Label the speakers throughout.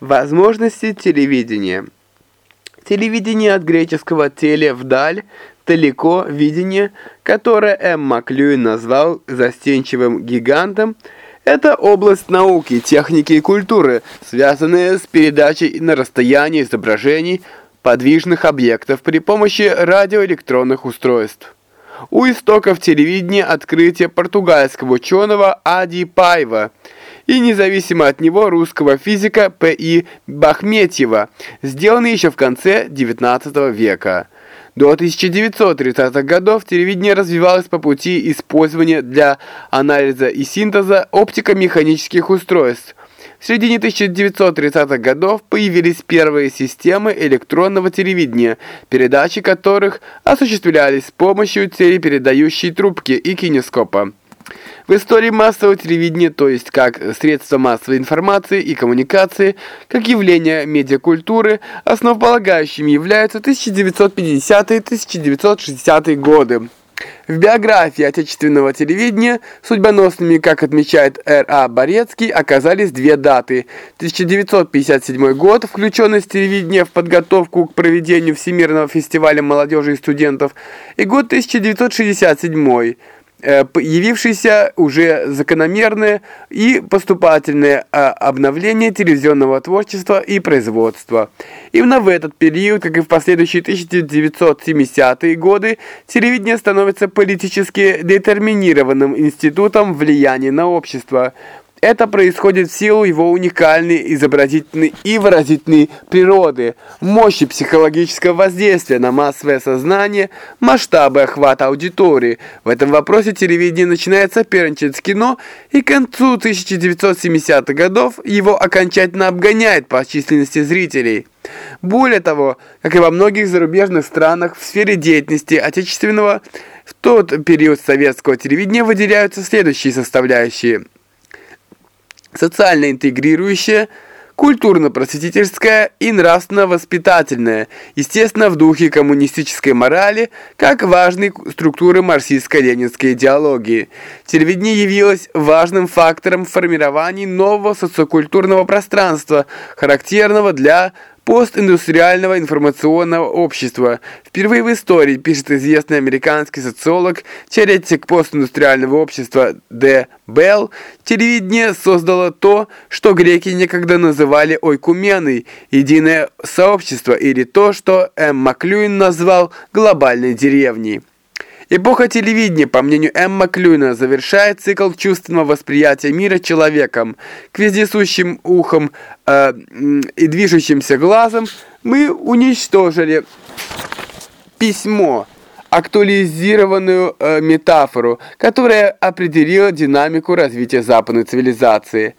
Speaker 1: Возможности телевидения. Телевидение от греческого «теле» вдаль, «далеко» видение, которое М. Маклюин назвал застенчивым гигантом, это область науки, техники и культуры, связанная с передачей на расстоянии изображений подвижных объектов при помощи радиоэлектронных устройств. У истоков телевидения открытие португальского ученого Ади Пайва – и независимо от него русского физика П.И. Бахметьева, сделанный еще в конце XIX века. До 1930-х годов телевидение развивалось по пути использования для анализа и синтеза оптико-механических устройств. В середине 1930-х годов появились первые системы электронного телевидения, передачи которых осуществлялись с помощью телепередающей трубки и кинескопа. В истории массового телевидения, то есть как средство массовой информации и коммуникации, как явление медиакультуры, основополагающими являются 1950-1960-е годы. В биографии отечественного телевидения судьбоносными, как отмечает Р.А. Борецкий, оказались две даты. 1957 год, включенность телевидения в подготовку к проведению Всемирного фестиваля молодежи и студентов, и год 1967 Э, явившееся уже закономерное и поступательное а, обновление телевизионного творчества и производства. Именно в этот период, как и в последующие 1970-е годы, телевидение становится политически детерминированным институтом влияния на общество – это происходит в силу его уникальной изобразительной и выразительной природы, мощи психологического воздействия на массовое сознание, масштабы охвата аудитории. В этом вопросе телевидение начинает соперничать с кино, и к концу 1970-х годов его окончательно обгоняет по численности зрителей. Более того, как и во многих зарубежных странах, в сфере деятельности отечественного в тот период советского телевидения выделяются следующие составляющие – социально интегрирующая, культурно-просветительская и нравственно-воспитательная, естественно, в духе коммунистической морали, как важной структуры марксистско-ленинской идеологии. Телевидение явилось важным фактором в формировании нового социокультурного пространства, характерного для постиндустриального информационного общества. Впервые в истории, пишет известный американский социолог, теоретик постиндустриального общества Д. Белл, телевидение создало то, что греки некогда называли ойкуменой, единое сообщество, или то, что М. Маклюин назвал глобальной деревней. Эпоха телевидения, по мнению Эмма Клюйна, завершает цикл чувственного восприятия мира человеком. К вездесущим ухом э, и движущимся глазом мы уничтожили письмо, актуализированную э, метафору, которая определила динамику развития западной цивилизации.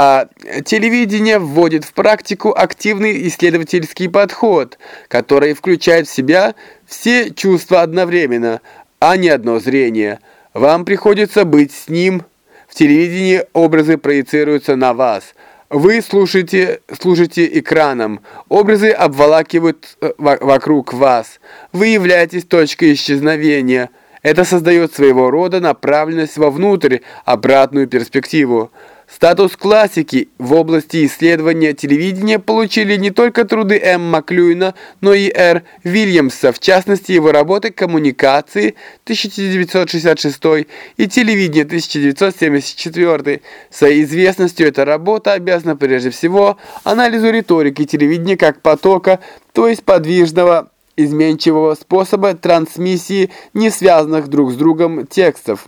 Speaker 1: А телевидение вводит в практику активный исследовательский подход, который включает в себя все чувства одновременно – а не одно зрение. Вам приходится быть с ним. В телевидении образы проецируются на вас. Вы слушаете, служите экраном. Образы обволакивают э, вокруг вас. Вы являетесь точкой исчезновения. Это создает своего рода направленность вовнутрь, обратную перспективу. Статус классики в области исследования телевидения получили не только труды М. Маклюина, но и Р. Вильямса, в частности его работы «Коммуникации» 1966 и «Телевидение» 1974. Своей известностью эта работа обязана прежде всего анализу риторики телевидения как потока, то есть подвижного изменчивого способа трансмиссии не связанных друг с другом текстов.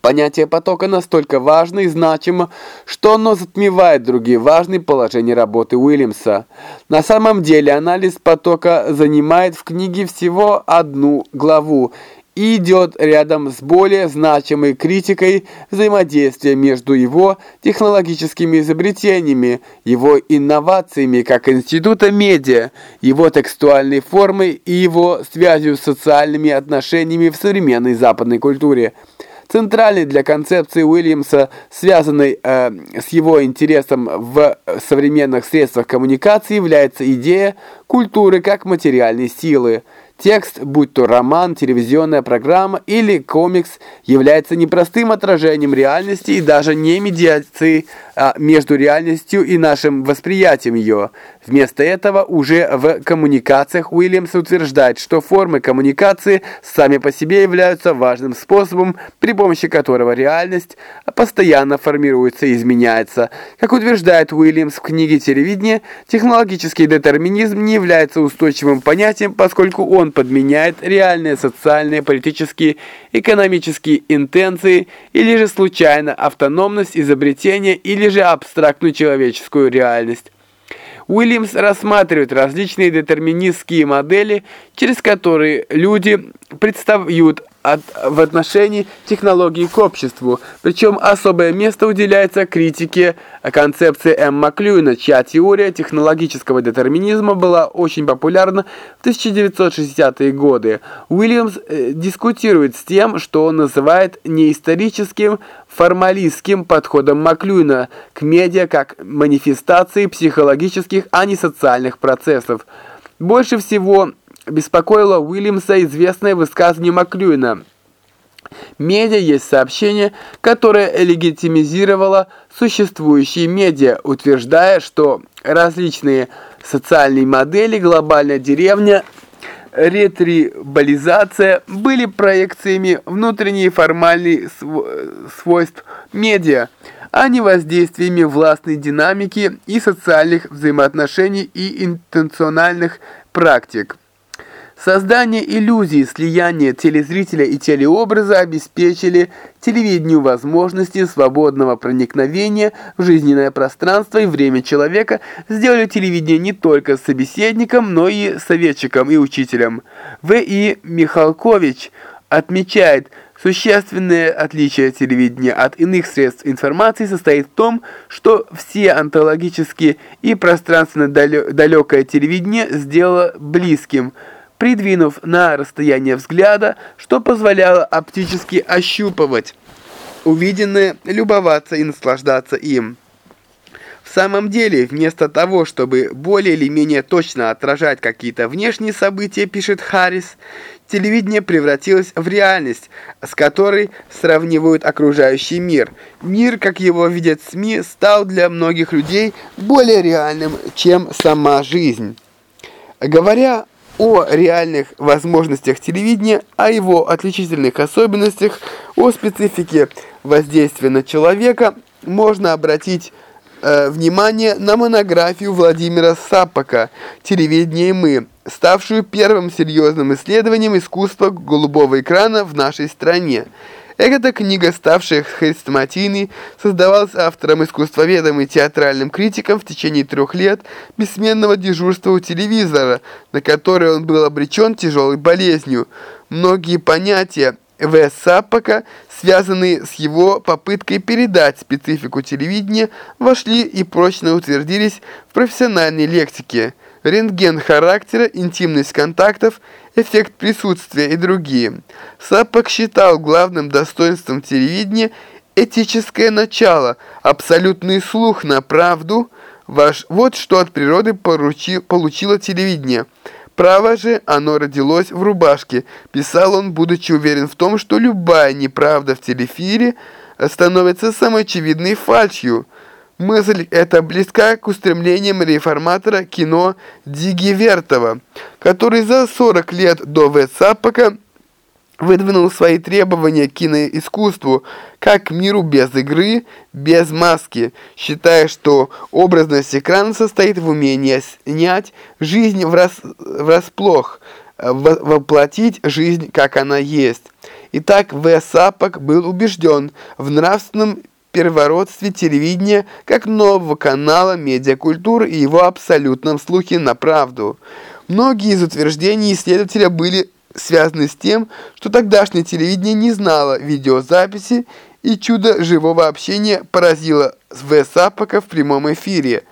Speaker 1: Понятие потока настолько важно и значимо, что оно затмевает другие важные положения работы Уильямса. На самом деле анализ потока занимает в книге всего одну главу и идет рядом с более значимой критикой взаимодействия между его технологическими изобретениями, его инновациями как института медиа, его текстуальной формой и его связью с социальными отношениями в современной западной культуре. Центральной для концепции Уильямса, связанной э, с его интересом в современных средствах коммуникации, является идея культуры как материальной силы. Текст, будь то роман, телевизионная программа или комикс, является непростым отражением реальности и даже не медиацией а между реальностью и нашим восприятием ее. Вместо этого уже в коммуникациях Уильямс утверждает, что формы коммуникации сами по себе являются важным способом, при помощи которого реальность постоянно формируется и изменяется. Как утверждает Уильямс в книге «Телевидение», технологический детерминизм не является устойчивым понятием, поскольку он подменяет реальные социальные, политические, экономические интенции или же случайно автономность изобретения или же абстрактную человеческую реальность. Уильямс рассматривает различные детерминистские модели, через которые люди представляют от, в отношении технологий к обществу. Причем особое место уделяется критике концепции М. Маклюина, чья теория технологического детерминизма была очень популярна в 1960-е годы. Уильямс э, дискутирует с тем, что он называет неисторическим формалистским подходом Маклюина к медиа как манифестации психологических, а не социальных процессов. Больше всего беспокоило Уильямса известное высказывание Маклюина. Медиа есть сообщение, которое легитимизировало существующие медиа, утверждая, что различные социальные модели, глобальная деревня, ретрибализация были проекциями внутренней формальной свойств медиа, а не воздействиями властной динамики и социальных взаимоотношений и интенциональных практик. Создание иллюзии слияния телезрителя и телеобраза обеспечили телевидению возможности свободного проникновения в жизненное пространство и время человека, сделали телевидение не только собеседником, но и советчиком и учителем. В. И. Михалкович отмечает, Существенное отличие телевидения от иных средств информации состоит в том, что все онтологические и пространственно далекое телевидение сделало близким – придвинув на расстояние взгляда, что позволяло оптически ощупывать увиденное, любоваться и наслаждаться им. В самом деле, вместо того, чтобы более или менее точно отражать какие-то внешние события, пишет Харрис, телевидение превратилось в реальность, с которой сравнивают окружающий мир. Мир, как его видят СМИ, стал для многих людей более реальным, чем сама жизнь. Говоря о реальных возможностях телевидения, о его отличительных особенностях, о специфике воздействия на человека, можно обратить э, внимание на монографию Владимира Сапока «Телевидение и мы», ставшую первым серьезным исследованием искусства голубого экрана в нашей стране. Эта книга, ставшая хрестоматийной, создавалась автором искусствоведом и театральным критиком в течение трех лет бессменного дежурства у телевизора, на которое он был обречен тяжелой болезнью. Многие понятия В. Саппока, связанные с его попыткой передать специфику телевидения, вошли и прочно утвердились в профессиональной лексике. Рентген характера, интимность контактов – эффект присутствия и другие. Саппок считал главным достоинством телевидения этическое начало, абсолютный слух на правду. Ваш, вот что от природы поручи, получило телевидение. Право же, оно родилось в рубашке. Писал он, будучи уверен в том, что любая неправда в телефире становится самой очевидной фальшью. Мысль эта близка к устремлениям реформатора кино Диги Вертова, который за 40 лет до Весаппака выдвинул свои требования к киноискусству как к миру без игры, без маски, считая, что образность экрана состоит в умении снять жизнь врас, врасплох, воплотить жизнь, как она есть. Итак, В. Сапок был убежден в нравственном первородстве телевидения как нового канала медиакультуры и его абсолютном слухе на правду. Многие из утверждений исследователя были связаны с тем, что тогдашнее телевидение не знало видеозаписи и чудо живого общения поразило В. Сапока в прямом эфире.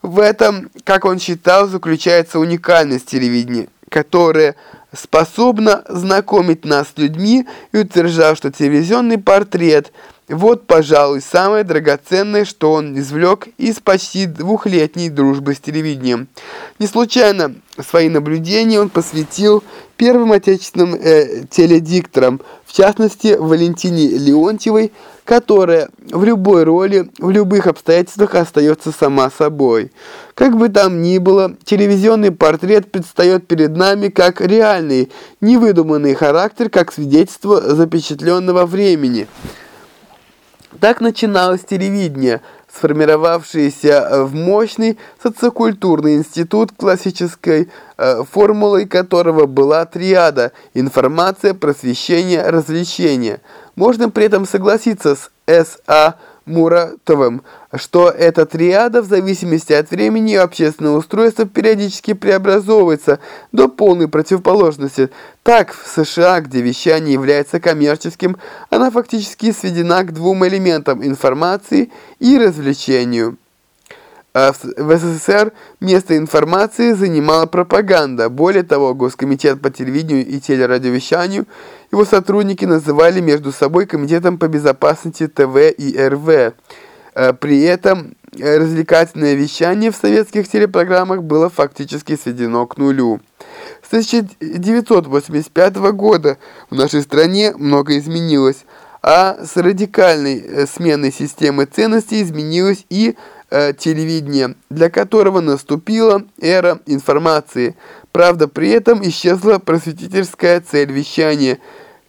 Speaker 1: В этом, как он считал, заключается уникальность телевидения, которое способно знакомить нас с людьми и утверждал, что телевизионный портрет – Вот, пожалуй, самое драгоценное, что он извлек из почти двухлетней дружбы с телевидением. Не случайно свои наблюдения он посвятил первым отечественным э, теледикторам, в частности, Валентине Леонтьевой, которая в любой роли, в любых обстоятельствах остается сама собой. Как бы там ни было, телевизионный портрет предстает перед нами как реальный, невыдуманный характер, как свидетельство запечатленного времени. Так начиналось телевидение, сформировавшееся в мощный социокультурный институт, классической э, формулой которого была триада – информация, просвещение, развлечение. Можно при этом согласиться с С.А. Муратовым, что эта триада в зависимости от времени и общественного устройства периодически преобразовывается до полной противоположности. Так, в США, где вещание является коммерческим, она фактически сведена к двум элементам – информации и развлечению. А в СССР место информации занимала пропаганда. Более того, Госкомитет по телевидению и телерадиовещанию, его сотрудники называли между собой Комитетом по безопасности ТВ и РВ. А при этом развлекательное вещание в советских телепрограммах было фактически сведено к нулю. С 1985 года в нашей стране много изменилось, а с радикальной э, сменой системы ценностей изменилось и э, телевидения, для которого наступила эра информации. Правда, при этом исчезла просветительская цель вещания.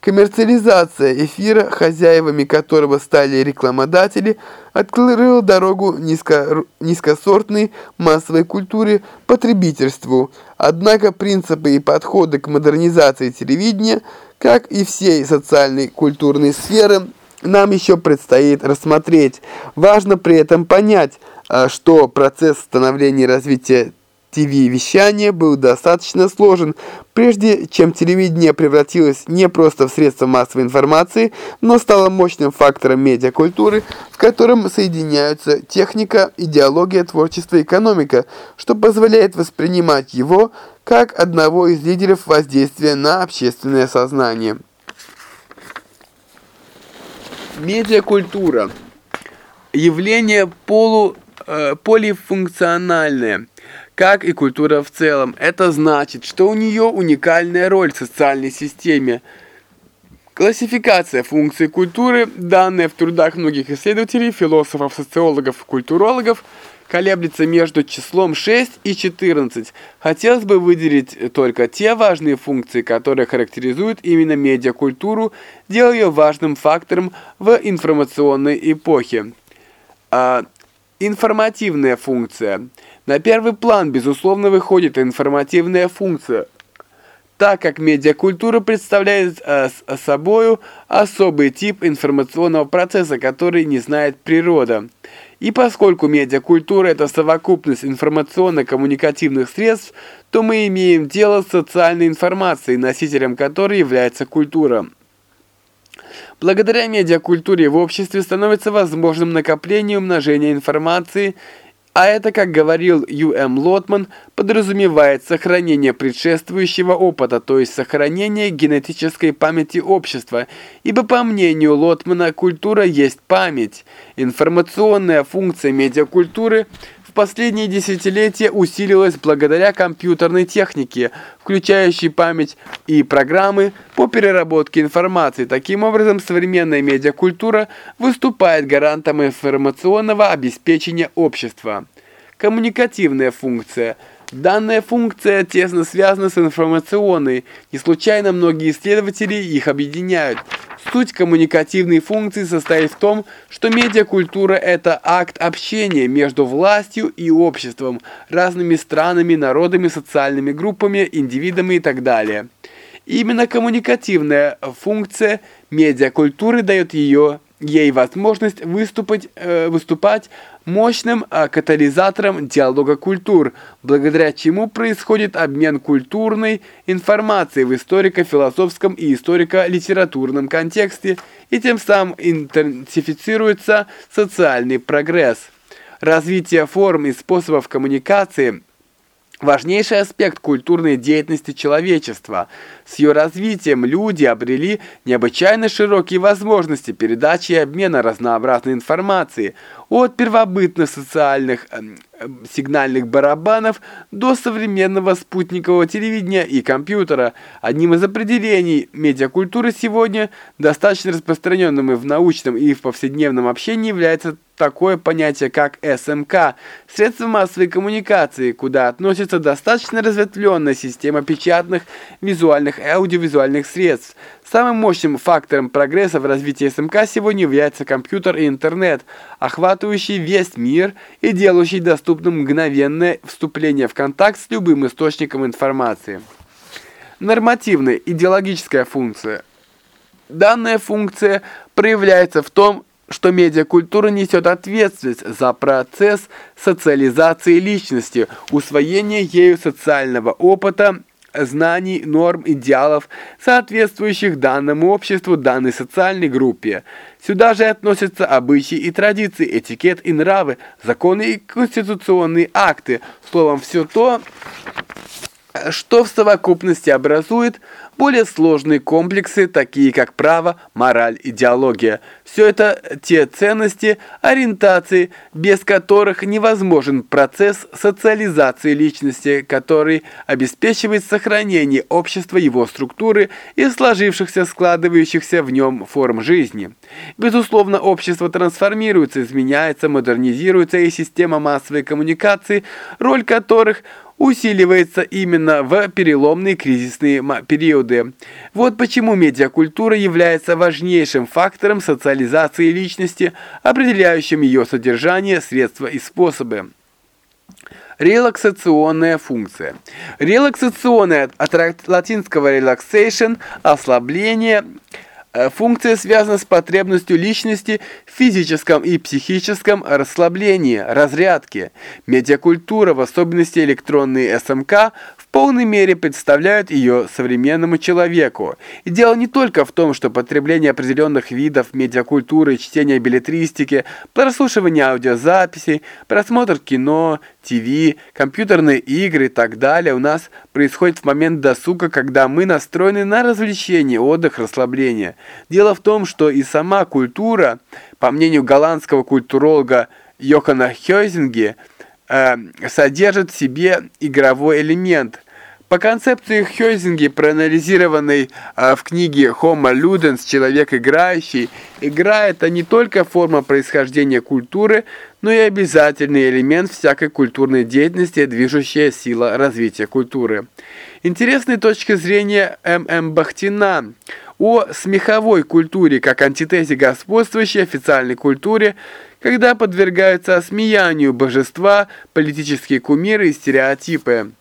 Speaker 1: Коммерциализация эфира, хозяевами которого стали рекламодатели, открыла дорогу низко, низкосортной массовой культуре потребительству. Однако принципы и подходы к модернизации телевидения, как и всей социальной культурной сферы, нам еще предстоит рассмотреть. Важно при этом понять, а, что процесс становления и развития ТВ-вещания был достаточно сложен, прежде чем телевидение превратилось не просто в средство массовой информации, но стало мощным фактором медиакультуры, в котором соединяются техника, идеология, творчество и экономика, что позволяет воспринимать его как одного из лидеров воздействия на общественное сознание. Медиакультура. Явление полу, э, полифункциональное, как и культура в целом. Это значит, что у нее уникальная роль в социальной системе. Классификация функций культуры, данная в трудах многих исследователей, философов, социологов, культурологов – колеблется между числом 6 и 14. Хотелось бы выделить только те важные функции, которые характеризуют именно медиакультуру, делая ее важным фактором в информационной эпохе. А, информативная функция. На первый план, безусловно, выходит информативная функция – так как медиакультура представляет э, собою особый тип информационного процесса, который не знает природа. И поскольку медиакультура – это совокупность информационно-коммуникативных средств, то мы имеем дело с социальной информацией, носителем которой является культура. Благодаря медиакультуре в обществе становится возможным накопление и умножение информации а это, как говорил Ю.М. Лотман, подразумевает сохранение предшествующего опыта, то есть сохранение генетической памяти общества, ибо, по мнению Лотмана, культура есть память. Информационная функция медиакультуры – последние десятилетия усилилась благодаря компьютерной технике, включающей память и программы по переработке информации. Таким образом, современная медиакультура выступает гарантом информационного обеспечения общества. Коммуникативная функция – Данная функция тесно связана с информационной, не случайно многие исследователи их объединяют. Суть коммуникативной функции состоит в том, что медиакультура – это акт общения между властью и обществом, разными странами, народами, социальными группами, индивидами и так далее. Именно коммуникативная функция медиакультуры дает ее ей возможность выступать, э, выступать мощным э, катализатором диалога культур, благодаря чему происходит обмен культурной информацией в историко-философском и историко-литературном контексте, и тем самым интенсифицируется социальный прогресс. Развитие форм и способов коммуникации важнейший аспект культурной деятельности человечества. С ее развитием люди обрели необычайно широкие возможности передачи и обмена разнообразной информации, от первобытных социальных э, сигнальных барабанов до современного спутникового телевидения и компьютера. Одним из определений медиакультуры сегодня, достаточно распространенным и в научном, и в повседневном общении, является такое понятие, как СМК – средства массовой коммуникации, куда относится достаточно разветвленная система печатных, визуальных и аудиовизуальных средств. Самым мощным фактором прогресса в развитии СМК сегодня является компьютер и интернет, охватывающий весь мир и делающий доступным мгновенное вступление в контакт с любым источником информации. Нормативная идеологическая функция. Данная функция проявляется в том, что медиакультура несет ответственность за процесс социализации личности, усвоения ею социального опыта, знаний, норм, идеалов, соответствующих данному обществу, данной социальной группе. Сюда же относятся обычаи и традиции, этикет и нравы, законы и конституционные акты, словом, все то, что в совокупности образует более сложные комплексы, такие как право, мораль, идеология. Все это те ценности, ориентации, без которых невозможен процесс социализации личности, который обеспечивает сохранение общества, его структуры и сложившихся, складывающихся в нем форм жизни. Безусловно, общество трансформируется, изменяется, модернизируется, и система массовой коммуникации, роль которых – усиливается именно в переломные кризисные периоды. Вот почему медиакультура является важнейшим фактором социализации личности, определяющим ее содержание, средства и способы. Релаксационная функция. Релаксационная от латинского relaxation – ослабление – функция связана с потребностью личности в физическом и психическом расслаблении, разрядке. Медиакультура, в особенности электронные СМК, полной мере представляют ее современному человеку. И дело не только в том, что потребление определенных видов медиакультуры, чтение билетристики, прослушивание аудиозаписей, просмотр кино, ТВ, компьютерные игры и так далее у нас происходит в момент досуга, когда мы настроены на развлечение, отдых, расслабление. Дело в том, что и сама культура, по мнению голландского культуролога Йохана Хёйзинге, Э, содержит в себе игровой элемент. По концепции Хёйзинги, проанализированной э, в книге Homo Ludens «Человек играющий», игра – это не только форма происхождения культуры, но и обязательный элемент всякой культурной деятельности, движущая сила развития культуры. Интересной точки зрения М.М. Бахтина о смеховой культуре как антитезе господствующей официальной культуре – когда подвергаются осмеянию божества, политические кумиры и стереотипы.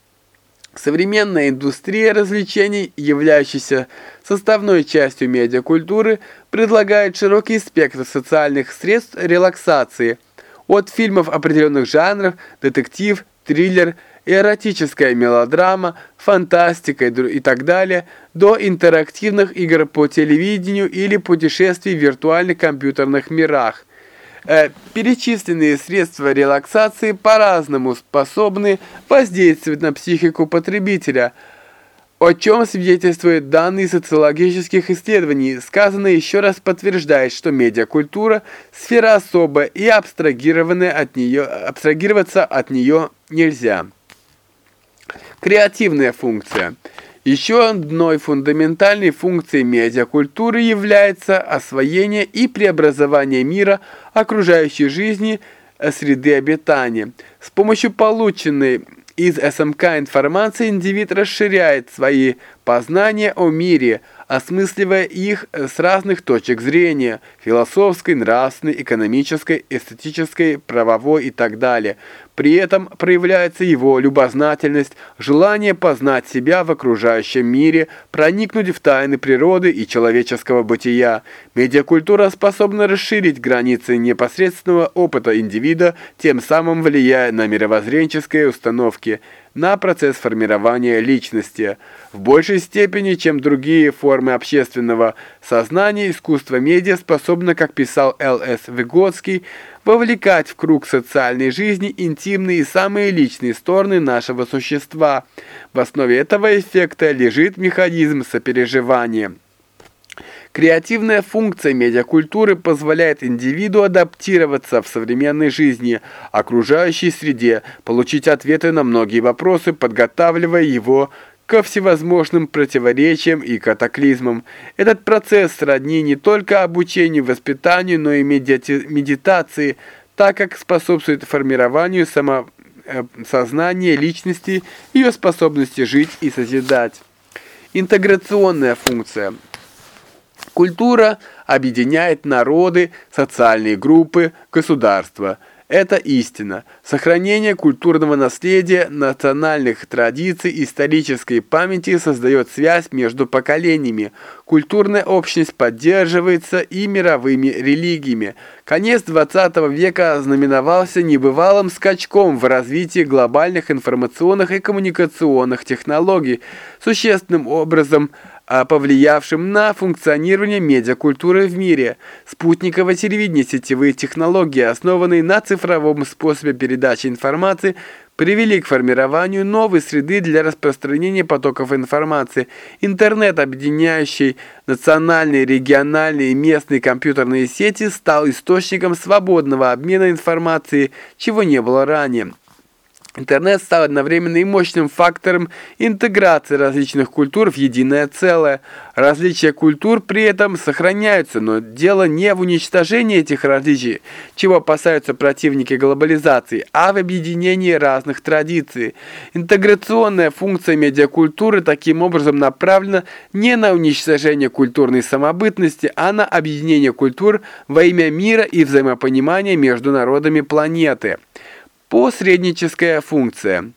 Speaker 1: Современная индустрия развлечений, являющаяся составной частью медиакультуры, предлагает широкий спектр социальных средств релаксации, от фильмов определенных жанров, детектив, триллер, эротическая мелодрама, фантастика и так далее, до интерактивных игр по телевидению или путешествий в виртуальных компьютерных мирах. Э, перечисленные средства релаксации по-разному способны воздействовать на психику потребителя, о чем свидетельствуют данные социологических исследований. Сказано еще раз подтверждает, что медиакультура – сфера особая и от нее, абстрагироваться от нее нельзя. Креативная функция – еще одной фундаментальной функцией медиакультуры является освоение и преобразование мира, окружающей жизни, э, среды обитания. С помощью полученной из СМК информации индивид расширяет свои познания о мире, осмысливая их с разных точек зрения – философской, нравственной, экономической, эстетической, правовой и так далее – при этом проявляется его любознательность, желание познать себя в окружающем мире, проникнуть в тайны природы и человеческого бытия. Медиакультура способна расширить границы непосредственного опыта индивида, тем самым влияя на мировоззренческие установки – на процесс формирования личности. В большей степени, чем другие формы общественного сознания, искусство медиа способно, как писал Л.С. Выгодский, вовлекать в круг социальной жизни интимные и самые личные стороны нашего существа. В основе этого эффекта лежит механизм сопереживания. Креативная функция медиакультуры позволяет индивиду адаптироваться в современной жизни, окружающей среде, получить ответы на многие вопросы, подготавливая его ко всевозможным противоречиям и катаклизмам. Этот процесс сродни не только обучению воспитанию, но и медитации, так как способствует формированию самосознания э, личности, ее способности жить и созидать. Интеграционная функция – Культура объединяет народы, социальные группы, государства. Это истина. Сохранение культурного наследия, национальных традиций, исторической памяти создает связь между поколениями. Культурная общность поддерживается и мировыми религиями. Конец 20 века знаменовался небывалым скачком в развитии глобальных информационных и коммуникационных технологий, существенным образом – повлиявшим на функционирование медиакультуры в мире. Спутниковое телевидение, сетевые технологии, основанные на цифровом способе передачи информации, привели к формированию новой среды для распространения потоков информации. Интернет, объединяющий национальные, региональные и местные компьютерные сети, стал источником свободного обмена информацией, чего не было ранее. Интернет стал одновременно и мощным фактором интеграции различных культур в единое целое. Различия культур при этом сохраняются, но дело не в уничтожении этих различий, чего опасаются противники глобализации, а в объединении разных традиций. Интеграционная функция медиакультуры таким образом направлена не на уничтожение культурной самобытности, а на объединение культур во имя мира и взаимопонимания между народами планеты. Посредническая функция.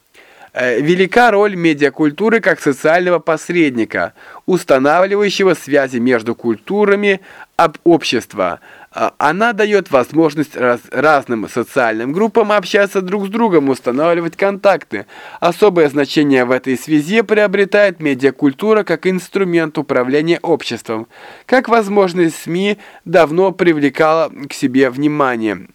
Speaker 1: Э, велика роль медиакультуры как социального посредника, устанавливающего связи между культурами об общества. А, она дает возможность раз, разным социальным группам общаться друг с другом, устанавливать контакты. Особое значение в этой связи приобретает медиакультура как инструмент управления обществом. Как возможность СМИ давно привлекала к себе внимание.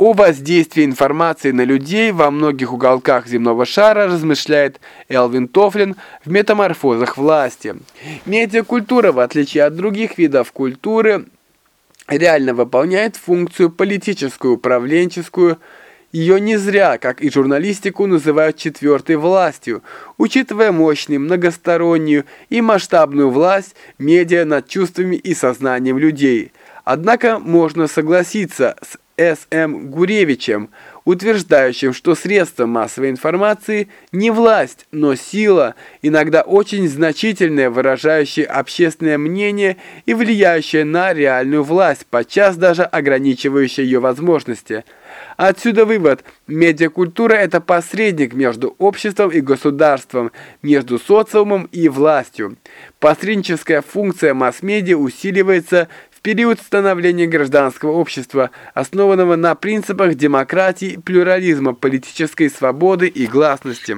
Speaker 1: О воздействии информации на людей во многих уголках земного шара размышляет Элвин Тофлин в «Метаморфозах власти». Медиакультура, в отличие от других видов культуры, реально выполняет функцию политическую, управленческую, ее не зря, как и журналистику, называют четвертой властью, учитывая мощную, многостороннюю и масштабную власть медиа над чувствами и сознанием людей. Однако можно согласиться с с.М. Гуревичем, утверждающим, что средства массовой информации не власть, но сила, иногда очень значительная, выражающая общественное мнение и влияющая на реальную власть, подчас даже ограничивающая ее возможности. Отсюда вывод. Медиакультура – это посредник между обществом и государством, между социумом и властью. Посредническая функция масс-медиа усиливается период становления гражданского общества, основанного на принципах демократии, плюрализма, политической свободы и гласности.